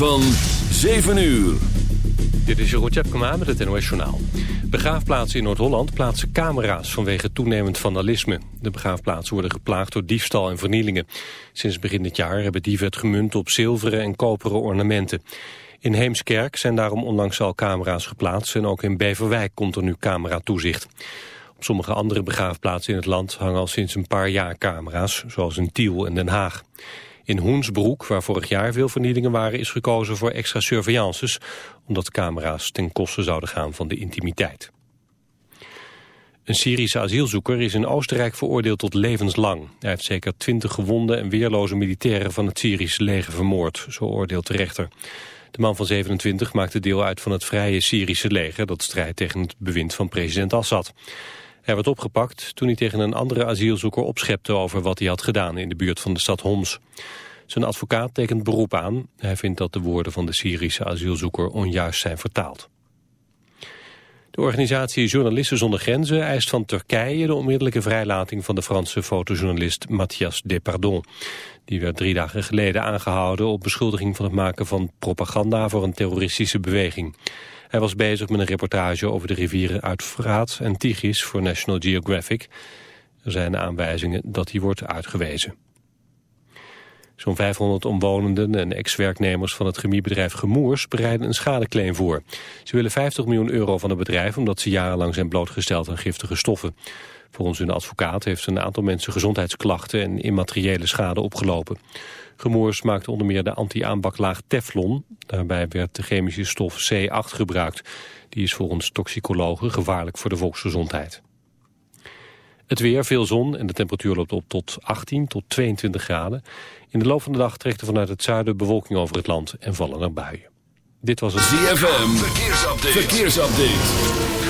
van 7 uur. Dit is Jeroen Tjepkema met het NOS Journaal. Begraafplaatsen in Noord-Holland plaatsen camera's vanwege toenemend vandalisme. De begraafplaatsen worden geplaagd door diefstal en vernielingen. Sinds begin dit jaar hebben dieven het gemunt op zilveren en koperen ornamenten. In Heemskerk zijn daarom onlangs al camera's geplaatst... en ook in Beverwijk komt er nu camera-toezicht. Op sommige andere begraafplaatsen in het land hangen al sinds een paar jaar camera's... zoals in Tiel en Den Haag. In Hoensbroek, waar vorig jaar veel vernielingen waren, is gekozen voor extra surveillances, omdat camera's ten koste zouden gaan van de intimiteit. Een Syrische asielzoeker is in Oostenrijk veroordeeld tot levenslang. Hij heeft zeker twintig gewonde en weerloze militairen van het Syrische leger vermoord, zo oordeelt de rechter. De man van 27 maakte deel uit van het vrije Syrische leger dat strijdt tegen het bewind van president Assad. Hij werd opgepakt toen hij tegen een andere asielzoeker opschepte over wat hij had gedaan in de buurt van de stad Homs. Zijn advocaat tekent beroep aan. Hij vindt dat de woorden van de Syrische asielzoeker onjuist zijn vertaald. De organisatie Journalisten zonder Grenzen eist van Turkije de onmiddellijke vrijlating van de Franse fotojournalist Mathias Depardon. Die werd drie dagen geleden aangehouden op beschuldiging van het maken van propaganda voor een terroristische beweging. Hij was bezig met een reportage over de rivieren Uitfraat en Tigris voor National Geographic. Er zijn aanwijzingen dat hij wordt uitgewezen. Zo'n 500 omwonenden en ex-werknemers van het chemiebedrijf Gemoers bereiden een schadeclaim voor. Ze willen 50 miljoen euro van het bedrijf omdat ze jarenlang zijn blootgesteld aan giftige stoffen. Volgens hun advocaat heeft een aantal mensen gezondheidsklachten en immateriële schade opgelopen. Gemoers maakte onder meer de anti-aanbaklaag Teflon. Daarbij werd de chemische stof C8 gebruikt. Die is volgens toxicologen gevaarlijk voor de volksgezondheid. Het weer, veel zon en de temperatuur loopt op tot 18 tot 22 graden. In de loop van de dag trekt er vanuit het zuiden bewolking over het land en vallen er buien. Dit was het ZFM, verkeersupdate. verkeersupdate.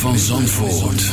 Van Zandvoort.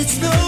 it's the